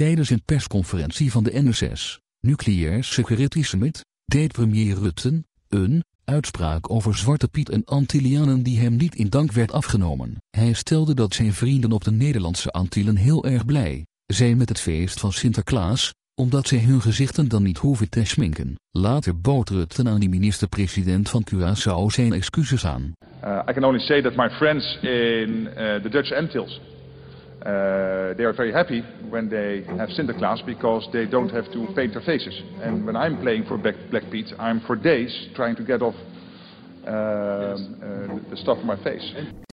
Tijdens een persconferentie van de NSS, Nucleair Security Summit, deed premier Rutten een uitspraak over Zwarte Piet en Antillianen die hem niet in dank werd afgenomen. Hij stelde dat zijn vrienden op de Nederlandse Antillen heel erg blij zijn met het feest van Sinterklaas, omdat zij hun gezichten dan niet hoeven te schminken. Later bood Rutten aan de minister-president van Curaçao zijn excuses aan. Uh, I can only say that my friends in uh, the Dutch Antilles Uh, they are very happy when they have Sinterklaas because they don't have to paint their faces. And when I'm playing for Black, Black Pete, I'm for days trying to get off uh, uh, the stuff on my face.